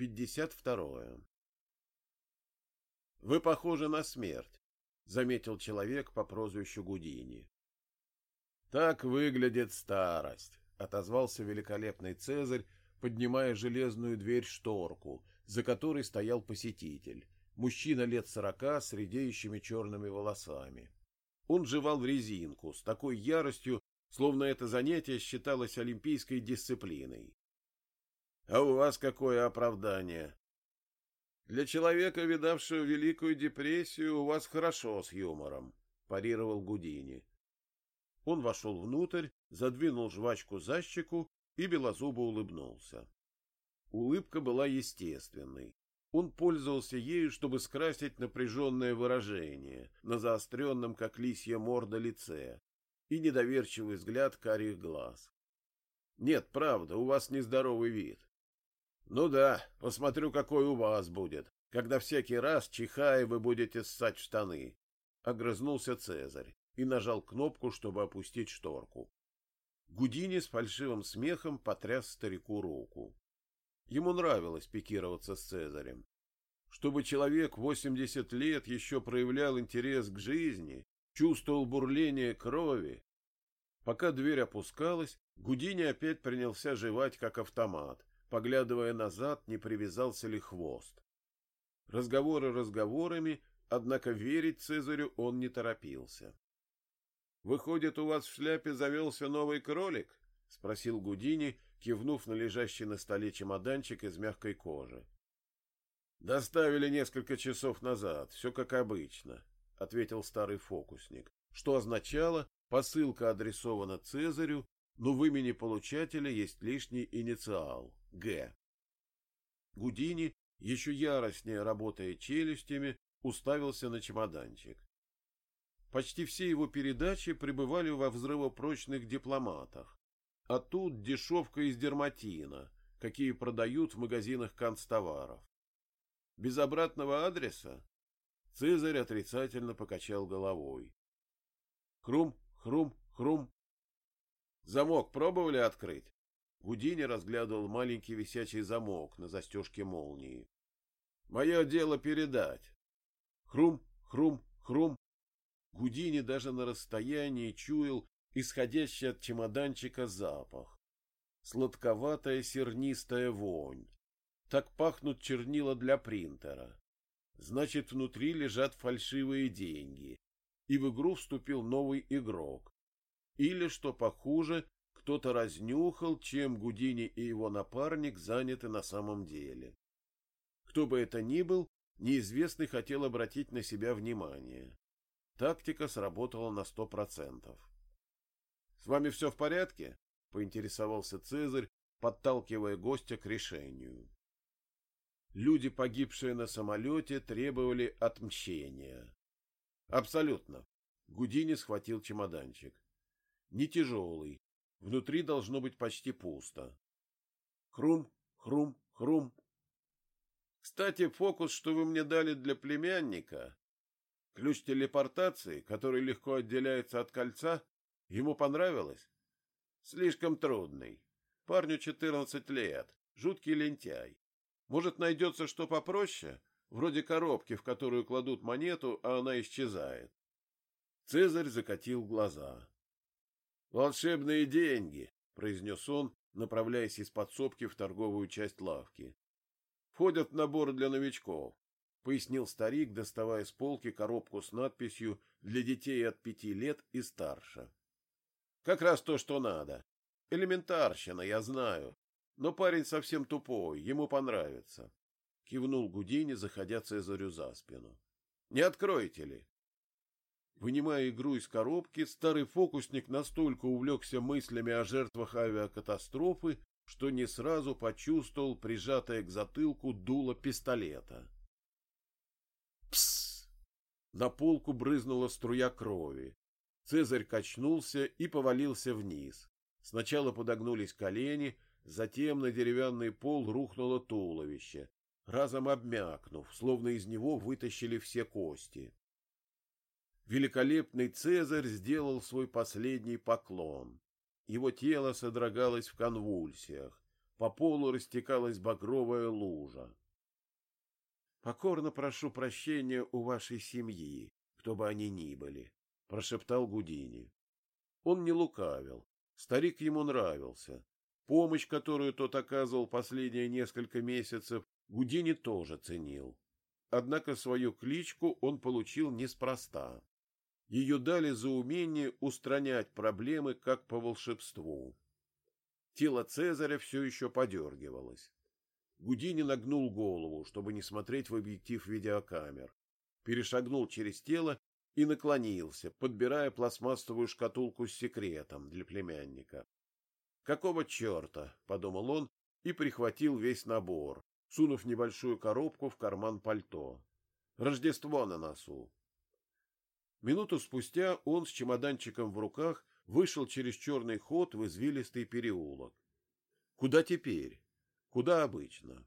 пятьдесят второе. Вы похожи на смерть, заметил человек по прозвищу Гудини. Так выглядит старость, отозвался великолепный Цезарь, поднимая железную дверь-шторку, за которой стоял посетитель, мужчина лет сорока с редеющими черными волосами. Он жевал в резинку с такой яростью, словно это занятие считалось олимпийской дисциплиной. — А у вас какое оправдание? — Для человека, видавшего Великую депрессию, у вас хорошо с юмором, — парировал Гудини. Он вошел внутрь, задвинул жвачку за щеку и белозубо улыбнулся. Улыбка была естественной. Он пользовался ею, чтобы скрасить напряженное выражение на заостренном, как лисья морда, лице и недоверчивый взгляд карих глаз. Нет, правда, у вас нездоровый вид. Ну да, посмотрю, какой у вас будет, когда всякий раз, чихая, вы будете ссать штаны. Огрызнулся Цезарь и нажал кнопку, чтобы опустить шторку. Гудини с фальшивым смехом потряс старику руку. Ему нравилось пикироваться с Цезарем. Чтобы человек 80 лет еще проявлял интерес к жизни, чувствовал бурление крови. Пока дверь опускалась, Гудини опять принялся жевать, как автомат, поглядывая назад, не привязался ли хвост. Разговоры разговорами, однако верить Цезарю он не торопился. — Выходит, у вас в шляпе завелся новый кролик? — спросил Гудини, кивнув на лежащий на столе чемоданчик из мягкой кожи. — Доставили несколько часов назад, все как обычно, — ответил старый фокусник, что означало, посылка адресована Цезарю, но в имени получателя есть лишний инициал — Г. Гудини, еще яростнее работая челюстями, уставился на чемоданчик. Почти все его передачи пребывали во взрывопрочных дипломатах, а тут дешевка из дерматина, какие продают в магазинах канцтоваров. Без обратного адреса? Цезарь отрицательно покачал головой. Хрум, хрум, хрум. Замок пробовали открыть? Гудини разглядывал маленький висячий замок на застежке молнии. Мое дело передать. Хрум, хрум, хрум. Гудини даже на расстоянии чуял исходящий от чемоданчика запах. Сладковатая сернистая вонь. Так пахнут чернила для принтера. Значит, внутри лежат фальшивые деньги. И в игру вступил новый игрок. Или, что похуже, кто-то разнюхал, чем Гудини и его напарник заняты на самом деле. Кто бы это ни был, неизвестный хотел обратить на себя внимание. Тактика сработала на сто процентов. — С вами все в порядке? — поинтересовался Цезарь, подталкивая гостя к решению. Люди, погибшие на самолете, требовали отмщения. Абсолютно. Гудини схватил чемоданчик. Не тяжелый. Внутри должно быть почти пусто. Хрум, хрум, хрум. Кстати, фокус, что вы мне дали для племянника, ключ телепортации, который легко отделяется от кольца, ему понравилось? Слишком трудный. Парню 14 лет, жуткий лентяй. Может, найдется что попроще, вроде коробки, в которую кладут монету, а она исчезает. Цезарь закатил глаза. «Волшебные деньги», — произнес он, направляясь из подсобки в торговую часть лавки. «Входят в набор для новичков», — пояснил старик, доставая с полки коробку с надписью «Для детей от пяти лет и старше». «Как раз то, что надо. Элементарщина, я знаю. Но парень совсем тупой, ему понравится. Кивнул Гудини, заходя Цезарю за спину. Не откроете ли? Вынимая игру из коробки, старый фокусник настолько увлекся мыслями о жертвах авиакатастрофы, что не сразу почувствовал прижатое к затылку дуло пистолета. Пс! На полку брызнула струя крови. Цезарь качнулся и повалился вниз. Сначала подогнулись колени, Затем на деревянный пол рухнуло туловище, разом обмякнув, словно из него вытащили все кости. Великолепный Цезарь сделал свой последний поклон. Его тело содрогалось в конвульсиях, по полу растекалась багровая лужа. — Покорно прошу прощения у вашей семьи, кто бы они ни были, — прошептал Гудини. Он не лукавил. Старик ему нравился. Помощь, которую тот оказывал последние несколько месяцев, Гудини тоже ценил. Однако свою кличку он получил неспроста. Ее дали за умение устранять проблемы как по волшебству. Тело Цезаря все еще подергивалось. Гудини нагнул голову, чтобы не смотреть в объектив видеокамер, перешагнул через тело и наклонился, подбирая пластмассовую шкатулку с секретом для племянника. «Какого черта?» — подумал он и прихватил весь набор, сунув небольшую коробку в карман пальто. «Рождество на носу». Минуту спустя он с чемоданчиком в руках вышел через черный ход в извилистый переулок. Куда теперь? Куда обычно?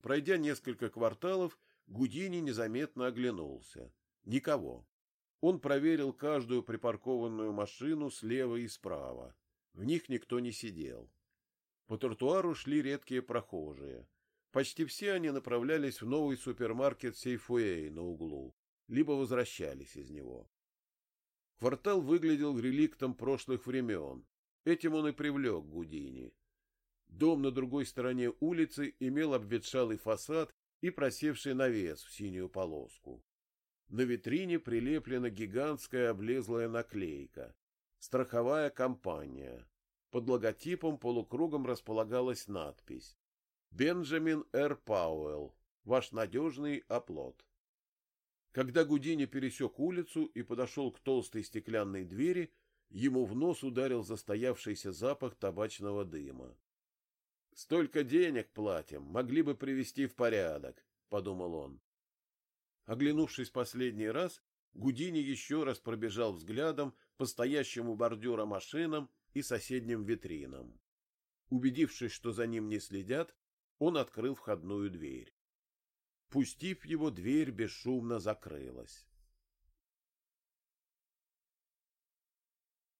Пройдя несколько кварталов, Гудини незаметно оглянулся. Никого. Он проверил каждую припаркованную машину слева и справа. В них никто не сидел. По тротуару шли редкие прохожие. Почти все они направлялись в новый супермаркет Сейфуэй на углу, либо возвращались из него. Квартал выглядел реликтом прошлых времен. Этим он и привлек Гудини. Дом на другой стороне улицы имел обветшалый фасад и просевший навес в синюю полоску. На витрине прилеплена гигантская облезлая наклейка «Страховая компания». Под логотипом полукругом располагалась надпись «Бенджамин Р. Пауэлл, ваш надежный оплот». Когда Гудини пересек улицу и подошел к толстой стеклянной двери, ему в нос ударил застоявшийся запах табачного дыма. «Столько денег платим, могли бы привести в порядок», — подумал он. Оглянувшись последний раз, Гудини еще раз пробежал взглядом по стоящему бордюра машинам и соседним витринам. Убедившись, что за ним не следят, он открыл входную дверь. Пустив его, дверь бесшумно закрылась.